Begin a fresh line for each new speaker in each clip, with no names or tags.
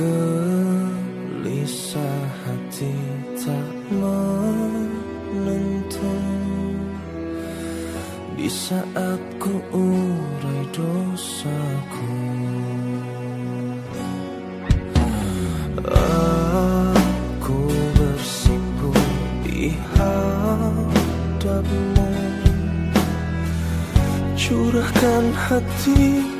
Gelisah hati tak menentu. Di saat ku urai dosaku. Aku bersimpuh di hadapmu. Curahkan hati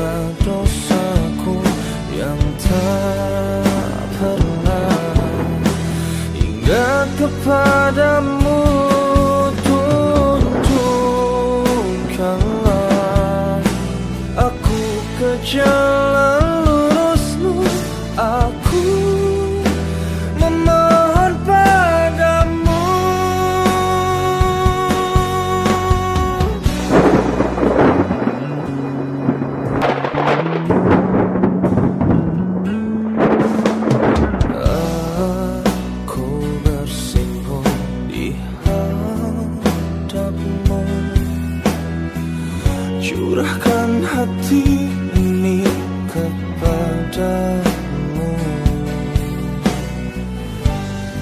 dosa-dosaku yang tak pernah Ingat kepadamu Curahkan hati ini kepadamu.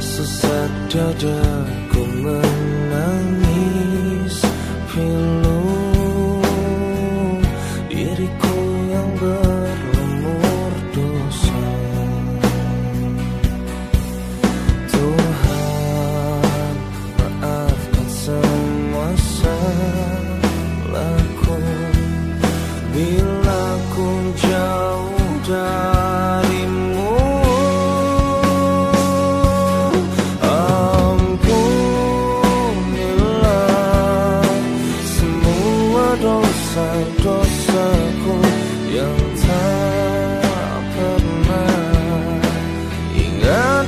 Sesat dadaku menangis pilu. Diriku yang berlumur dosa. Tuhan maafkan semua salahku Bila Ampunilah semua dosa-dosaku yang tak pernah Ingat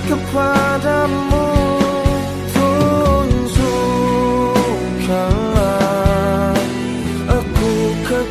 Aku ke